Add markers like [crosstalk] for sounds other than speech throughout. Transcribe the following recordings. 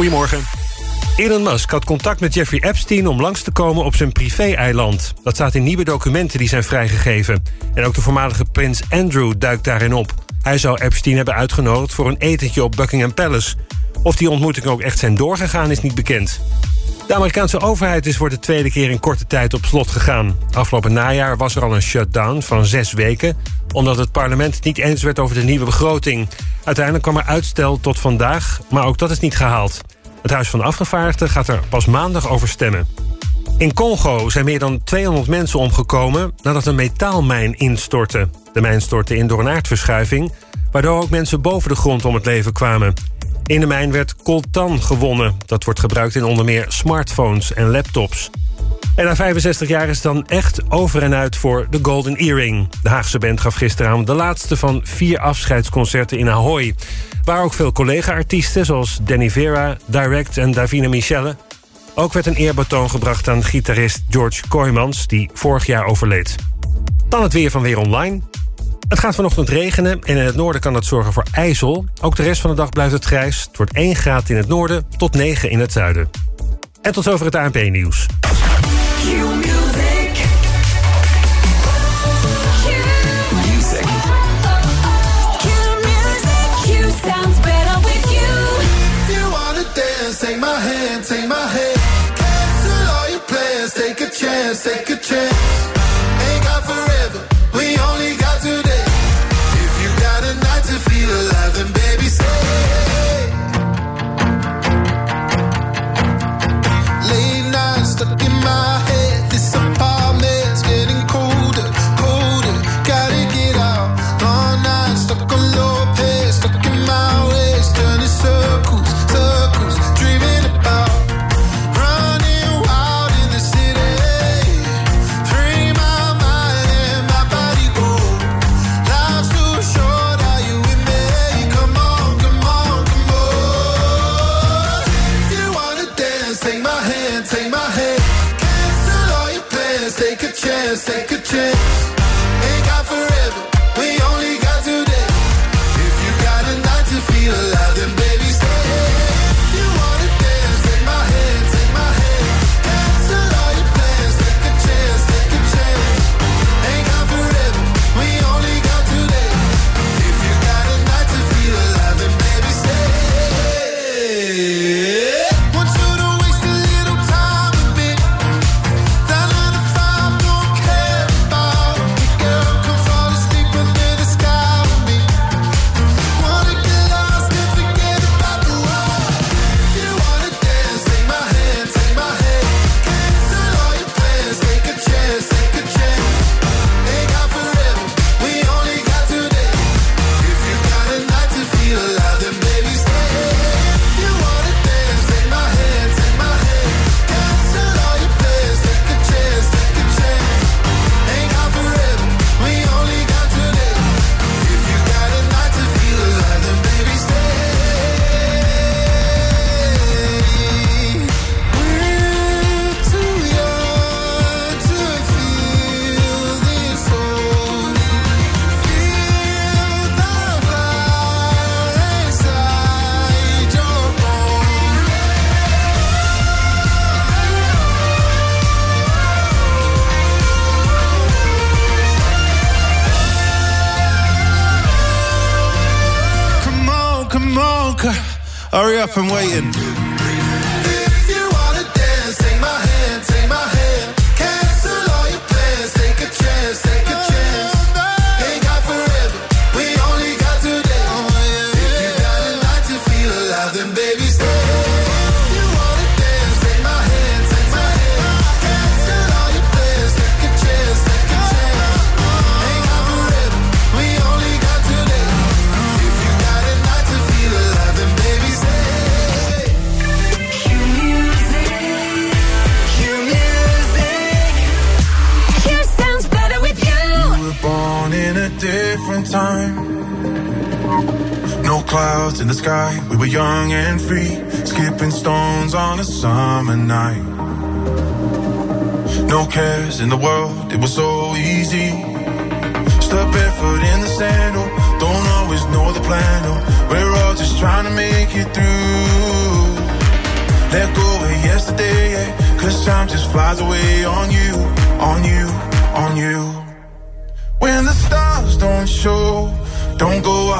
Goedemorgen. Elon Musk had contact met Jeffrey Epstein om langs te komen op zijn privé-eiland. Dat staat in nieuwe documenten die zijn vrijgegeven. En ook de voormalige prins Andrew duikt daarin op. Hij zou Epstein hebben uitgenodigd voor een etentje op Buckingham Palace. Of die ontmoetingen ook echt zijn doorgegaan is niet bekend. De Amerikaanse overheid is voor de tweede keer in korte tijd op slot gegaan. Afgelopen najaar was er al een shutdown van zes weken... omdat het parlement niet eens werd over de nieuwe begroting. Uiteindelijk kwam er uitstel tot vandaag, maar ook dat is niet gehaald. Het Huis van Afgevaardigden gaat er pas maandag over stemmen. In Congo zijn meer dan 200 mensen omgekomen nadat een metaalmijn instortte. De mijn stortte in door een aardverschuiving, waardoor ook mensen boven de grond om het leven kwamen. In de mijn werd coltan gewonnen. Dat wordt gebruikt in onder meer smartphones en laptops. En na 65 jaar is het dan echt over en uit voor de Golden Earring. De Haagse band gaf gisteravond de laatste van vier afscheidsconcerten in Ahoy. Waar ook veel collega-artiesten zoals Danny Vera, Direct en Davina Michelle. Ook werd een eerbetoon gebracht aan gitarist George Kooijmans... die vorig jaar overleed. Dan het weer van Weer Online. Het gaat vanochtend regenen en in het noorden kan dat zorgen voor ijzel. Ook de rest van de dag blijft het grijs. Het wordt 1 graad in het noorden tot 9 in het zuiden. En tot zover het ANP-nieuws. Up and waiting. the sky. We were young and free, skipping stones on a summer night. No cares in the world, it was so easy. Step barefoot in the sandal, don't always know the plan. Oh. We're all just trying to make it through. Let go of yesterday, yeah, cause time just flies away on you, on you, on you. When the stars don't show, don't go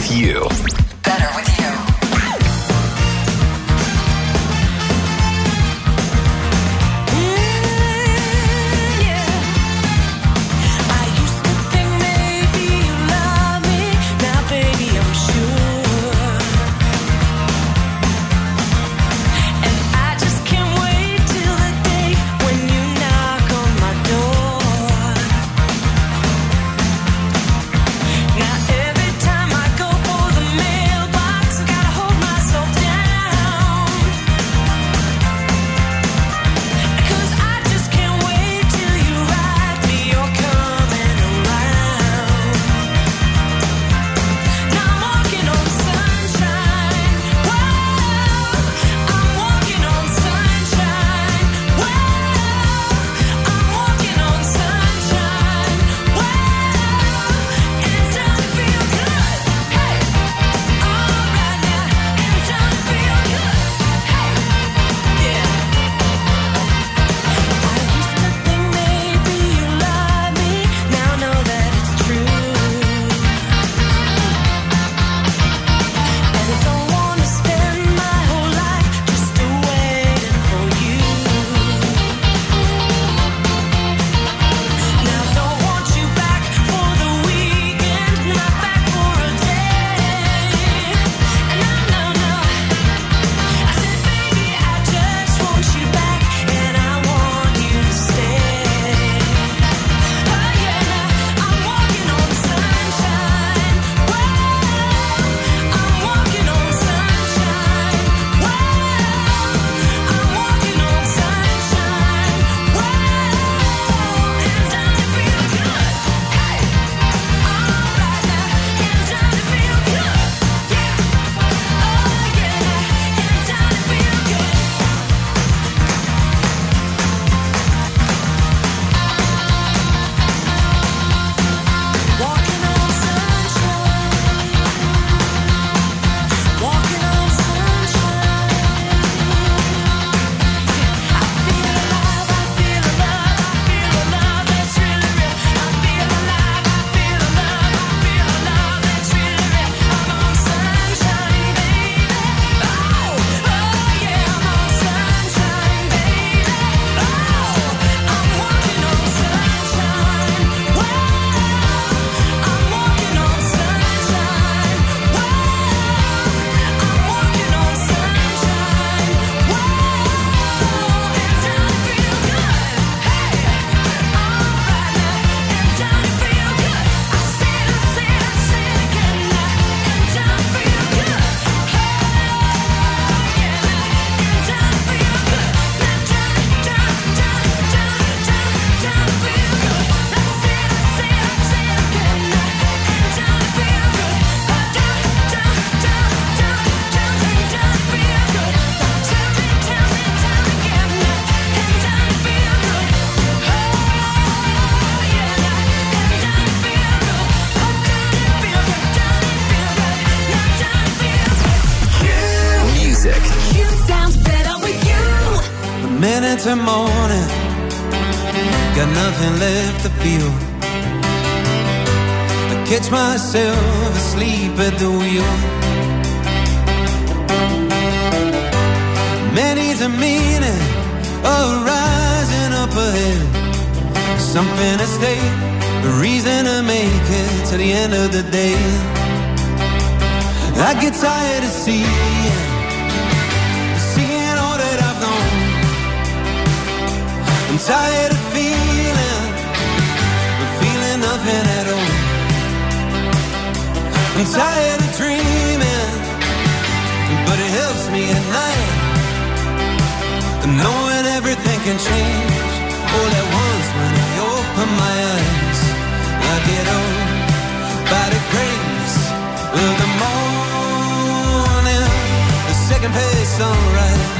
with you. winter morning. Got nothing left to feel. I catch myself asleep at the wheel. Many's the meaning of rising up ahead. Something to stay, a reason to make it to the end of the day. I get tired of seeing tired of feeling the feeling of it at all. I'm tired of dreaming, but it helps me at night. And knowing everything can change all at once when I open my eyes. I get old by the grace of the morning, the second place sunrise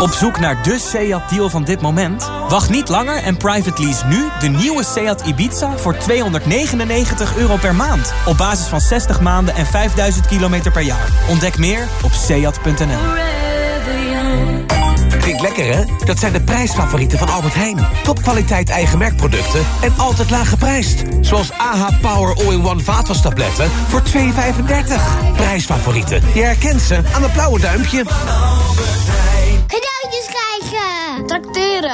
Op zoek naar de Seat-deal van dit moment? Wacht niet langer en private lease nu de nieuwe Seat Ibiza voor 299 euro per maand. Op basis van 60 maanden en 5000 kilometer per jaar. Ontdek meer op seat.nl. Klinkt lekker, hè? Dat zijn de prijsfavorieten van Albert Heijn. Topkwaliteit eigen merkproducten en altijd laag geprijsd. Zoals AH Power All-in-One vaatwastabletten voor 2,35. Prijsfavorieten. Je herkent ze aan het blauwe duimpje.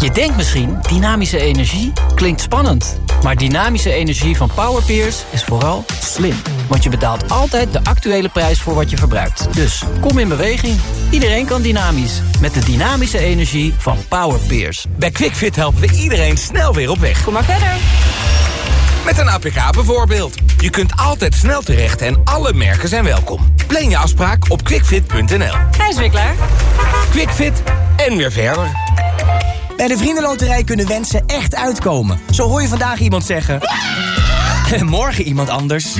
Je denkt misschien, dynamische energie klinkt spannend. Maar dynamische energie van Powerpeers is vooral slim. Want je betaalt altijd de actuele prijs voor wat je verbruikt. Dus kom in beweging. Iedereen kan dynamisch. Met de dynamische energie van Powerpeers. Bij QuickFit helpen we iedereen snel weer op weg. Kom maar verder. Met een APK bijvoorbeeld. Je kunt altijd snel terecht en alle merken zijn welkom. Plan je afspraak op quickfit.nl. Hij is weer klaar. QuickFit en weer verder. Bij de Vriendenloterij kunnen wensen echt uitkomen. Zo hoor je vandaag iemand zeggen... En [laughs] morgen iemand anders.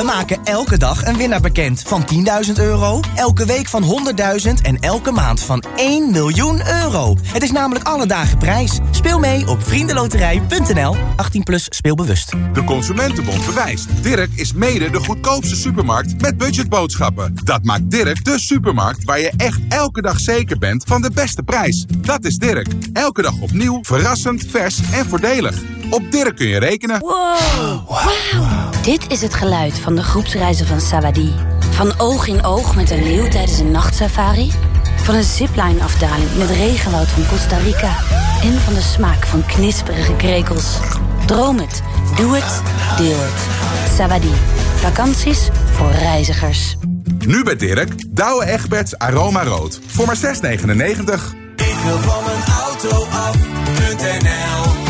We maken elke dag een winnaar bekend. Van 10.000 euro, elke week van 100.000 en elke maand van 1 miljoen euro. Het is namelijk alle dagen prijs. Speel mee op vriendenloterij.nl. 18 plus speelbewust. De Consumentenbond bewijst. Dirk is mede de goedkoopste supermarkt met budgetboodschappen. Dat maakt Dirk de supermarkt waar je echt elke dag zeker bent van de beste prijs. Dat is Dirk. Elke dag opnieuw, verrassend, vers en voordelig. Op Dirk kun je rekenen. Wow. Dit is het geluid van de groepsreizen van Savadi. Van oog in oog met een leeuw tijdens een nachtsafari. Van een zipline-afdaling in het regenwoud van Costa Rica. En van de smaak van knisperige krekels. Droom het, doe het, deel het. Savadi. Vakanties voor reizigers. Nu bij Dirk, Douwe Egberts Aroma Rood. Voor maar 6,99. Ik wil van mijn auto af.nl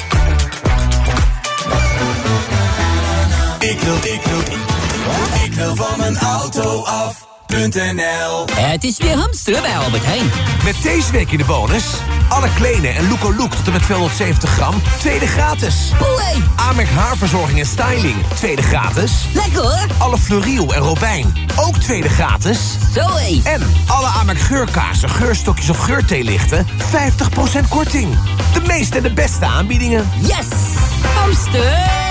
Ik wil, ik wil, ik wil van mijn auto af.nl Het is weer hamsteren bij Albert Heijn. Met deze week in de bonus... alle kleden en Look Look tot en met 270 gram, tweede gratis. Boei! Amerk haarverzorging en styling, tweede gratis. Lekker hoor! Alle Fleuriel en Robijn, ook tweede gratis. Zoé! En alle Amerk geurkaarsen, geurstokjes of geurtheelichten, 50% korting. De meeste en de beste aanbiedingen. Yes! Hamster!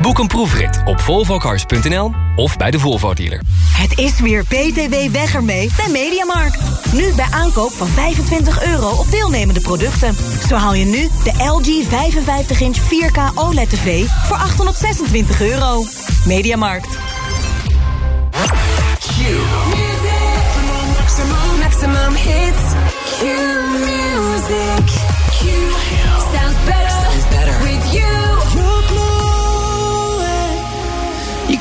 Boek een proefrit op volvocars.nl of bij de Volvo dealer. Het is weer PTW weg ermee bij Mediamarkt. Nu bij aankoop van 25 euro op deelnemende producten. Zo haal je nu de LG 55-inch 4K OLED-TV voor 826 euro. Mediamarkt. Maximum, maximum hits. Q music. Q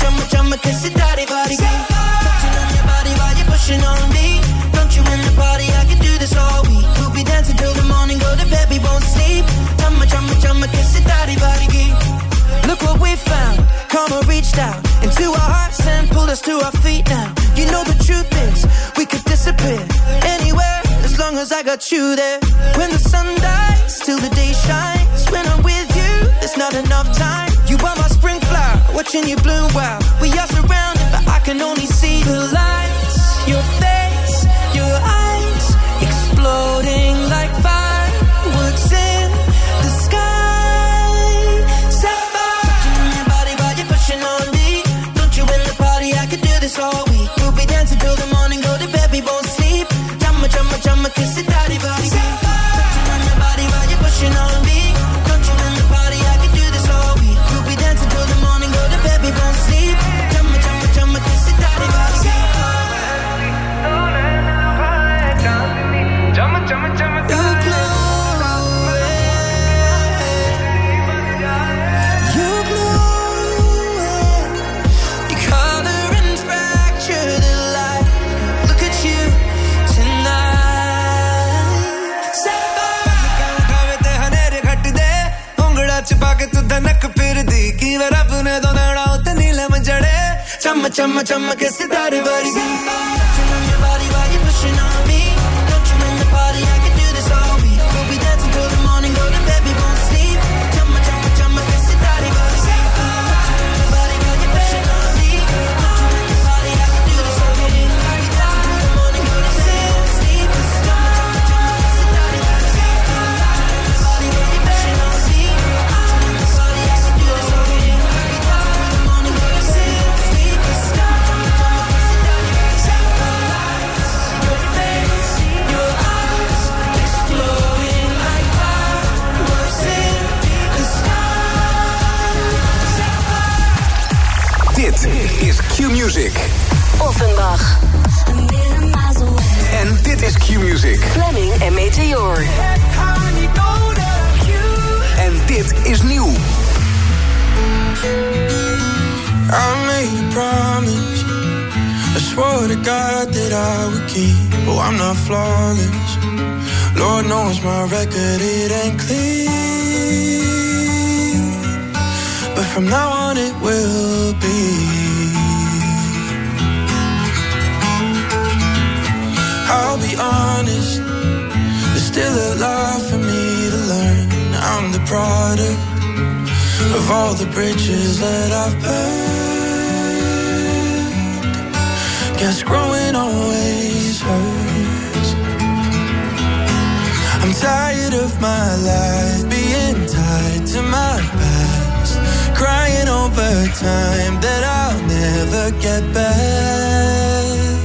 Chumma, chumma, kiss it, daddy, body. Touching on your body while you're pushing on me. Don't you in the party? I can do this all week. We'll be dancing till the morning, go to bed, we won't sleep. Chumma, chumma, chumma, kiss it, daddy, body. Look what we found. Karma reached out into our hearts and pulled us to our feet now. You know the truth is, we could disappear anywhere as long as I got you there. When the sun dies, till the day shines. When I'm with you, there's not enough time. Watching you bloom wild. We are नील रब ने तो नैना उत्त नीलम जड़े चम चम चम के सितारे वर्गी is Q-Music. Offenbach. En dit is Q-Music. Fleming en Meteor. En dit is nieuw. I made a promise I swore to God that I would keep Oh, I'm not flawless Lord knows my record, it ain't clean But from now on it will be I'll be honest There's still a lot for me to learn I'm the product of all the bridges that I've burned. Guess growing always hurts. I'm tired of my life being tied to my past, crying over time that I'll never get back.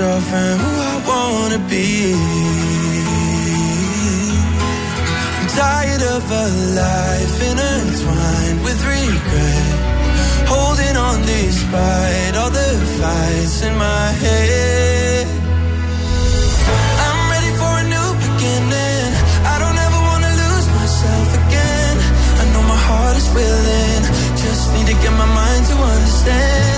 Myself and who I wanna be. I'm tired of a life intertwined with regret. Holding on despite all the fights in my head. I'm ready for a new beginning. I don't ever wanna lose myself again. I know my heart is willing. Just need to get my mind to understand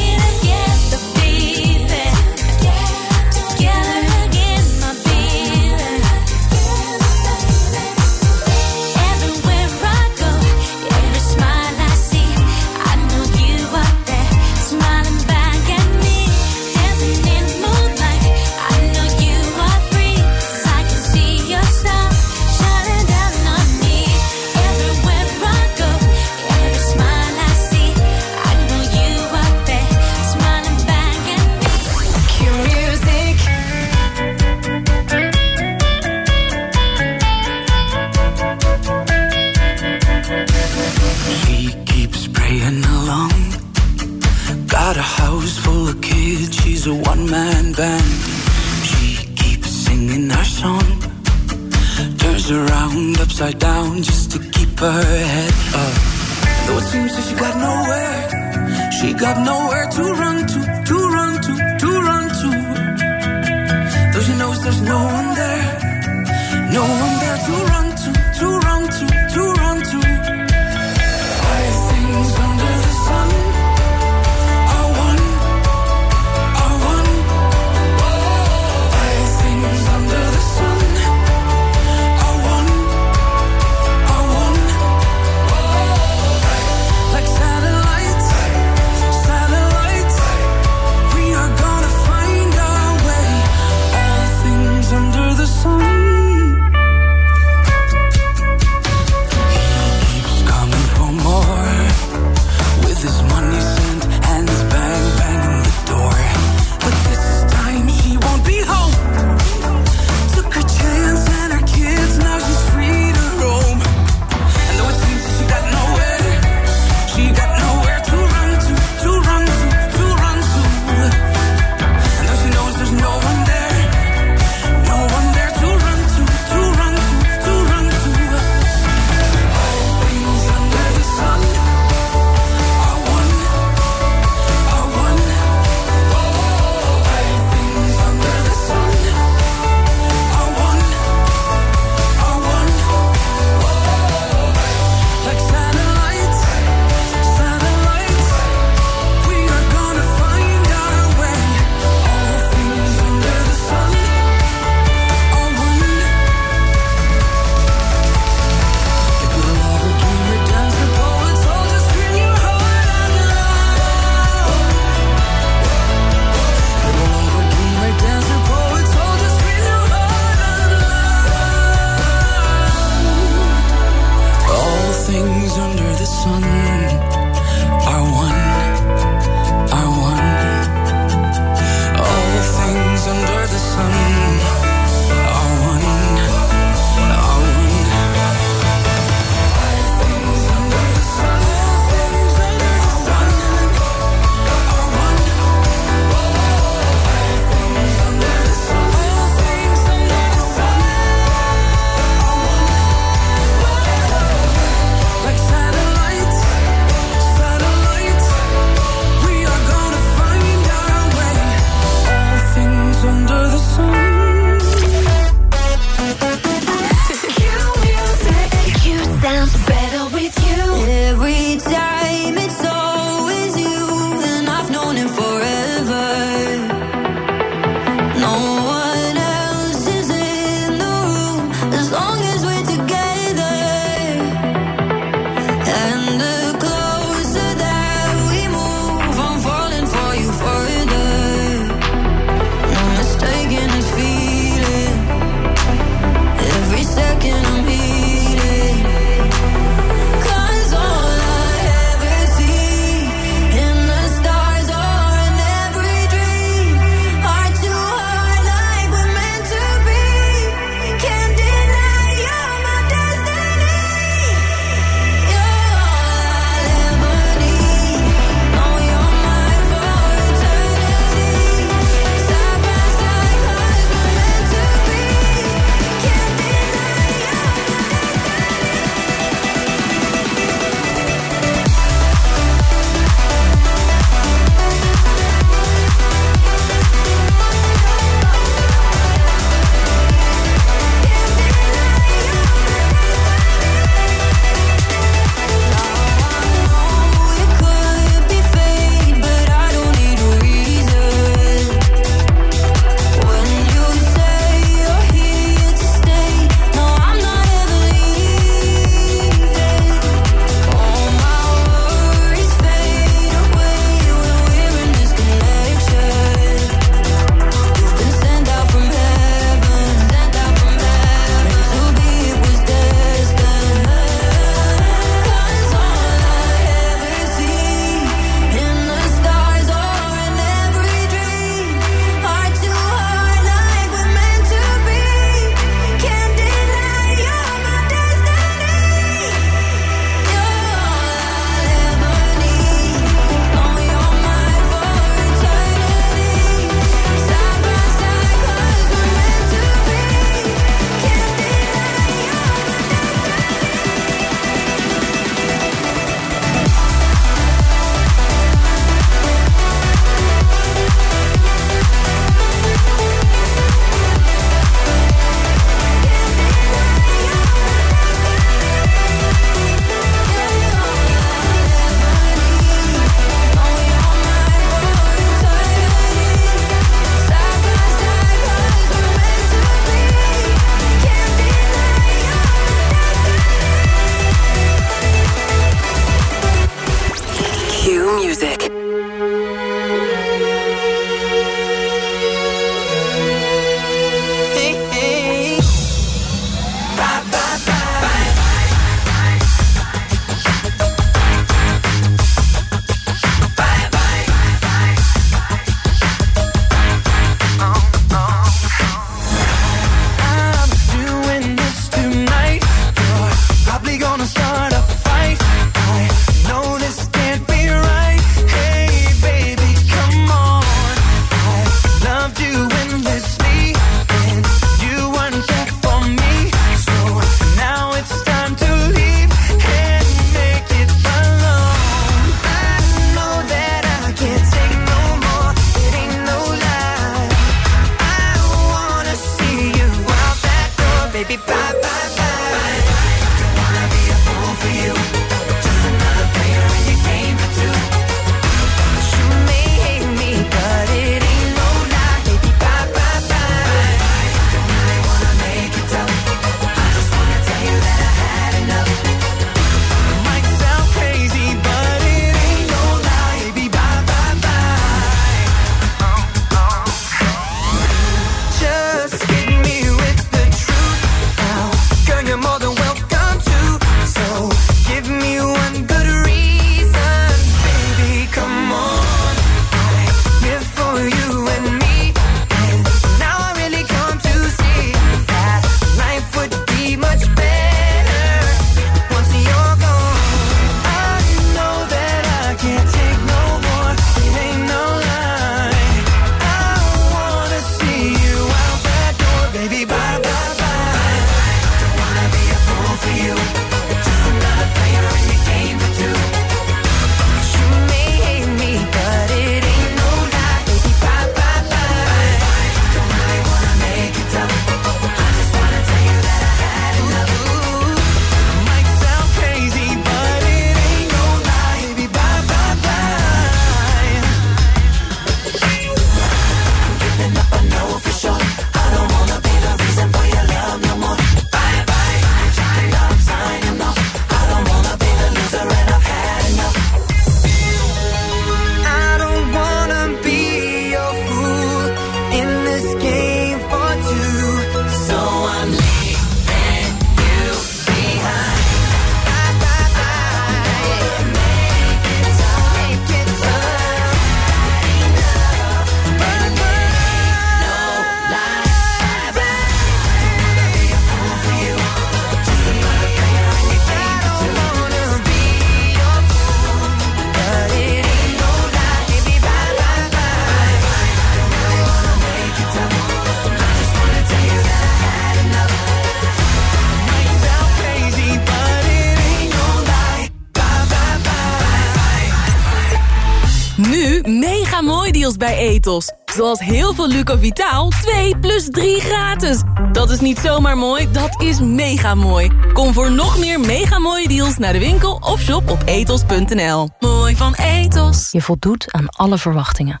Zoals heel veel Lucovitaal 2 plus 3 gratis. Dat is niet zomaar mooi, dat is mega mooi. Kom voor nog meer mega mooie deals naar de winkel of shop op ethos.nl. Mooi van Ethos. Je voldoet aan alle verwachtingen.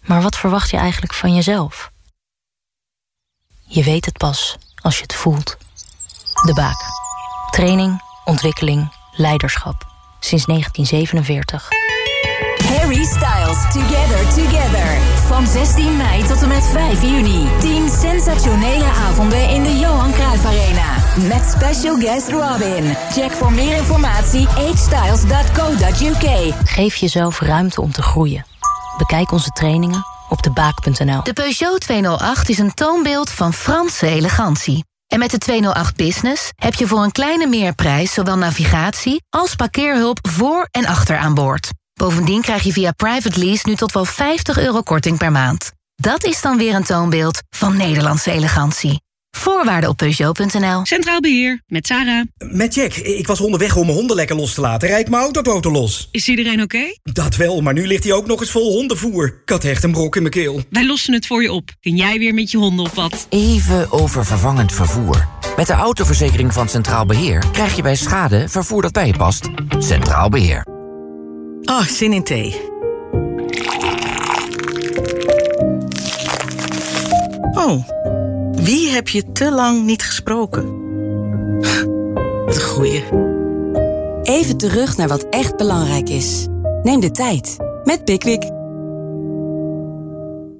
Maar wat verwacht je eigenlijk van jezelf? Je weet het pas als je het voelt. De Baak. Training, ontwikkeling, leiderschap. Sinds 1947. Styles Together Together. Van 16 mei tot en met 5 juni. 10 sensationele avonden in de Johan Cruijff Arena. Met special guest Robin. Check voor meer informatie hstyles.co.uk. Geef jezelf ruimte om te groeien. Bekijk onze trainingen op debaak.nl. De Peugeot 208 is een toonbeeld van Franse elegantie. En met de 208 Business heb je voor een kleine meerprijs... zowel navigatie als parkeerhulp voor en achter aan boord. Bovendien krijg je via private lease nu tot wel 50 euro korting per maand. Dat is dan weer een toonbeeld van Nederlandse elegantie. Voorwaarden op Peugeot.nl. Centraal Beheer, met Sarah. Met Jack. Ik was onderweg om mijn honden lekker los te laten. Rijd mijn autoboten los. Is iedereen oké? Dat wel, maar nu ligt hij ook nog eens vol hondenvoer. Ik had echt een brok in mijn keel. Wij lossen het voor je op. Kun jij weer met je honden op wat? Even over vervangend vervoer. Met de autoverzekering van Centraal Beheer krijg je bij schade vervoer dat bij je past. Centraal Beheer. Oh, zin in thee. Oh, wie heb je te lang niet gesproken? Een goeie. Even terug naar wat echt belangrijk is. Neem de tijd met Pickwick.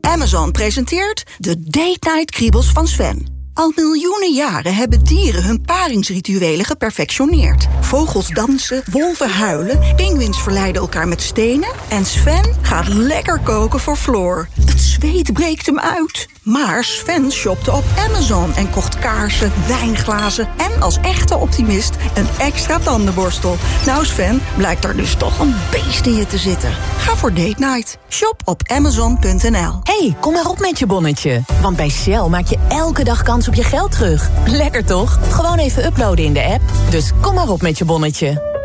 Amazon presenteert de Date Night Kriebels van Sven. Al miljoenen jaren hebben dieren hun paringsrituelen geperfectioneerd. Vogels dansen, wolven huilen, pinguïns verleiden elkaar met stenen... en Sven gaat lekker koken voor Floor. Het zweet breekt hem uit. Maar Sven shopte op Amazon en kocht kaarsen, wijnglazen... en als echte optimist een extra tandenborstel. Nou Sven, blijkt er dus toch een beest in je te zitten. Ga voor date night. Shop op amazon.nl. hey, kom maar op met je bonnetje. Want bij Shell maak je elke dag kans op je geld terug. Lekker toch? Gewoon even uploaden in de app. Dus kom maar op met je bonnetje.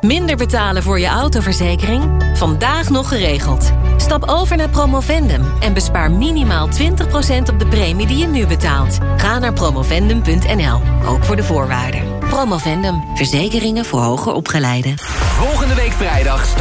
Minder betalen voor je autoverzekering? Vandaag nog geregeld. Stap over naar Promovendum en bespaar minimaal 20% op de premie die je nu betaalt. Ga naar promovendum.nl, ook voor de voorwaarden. Promovendum, verzekeringen voor hoger opgeleiden. Volgende week vrijdag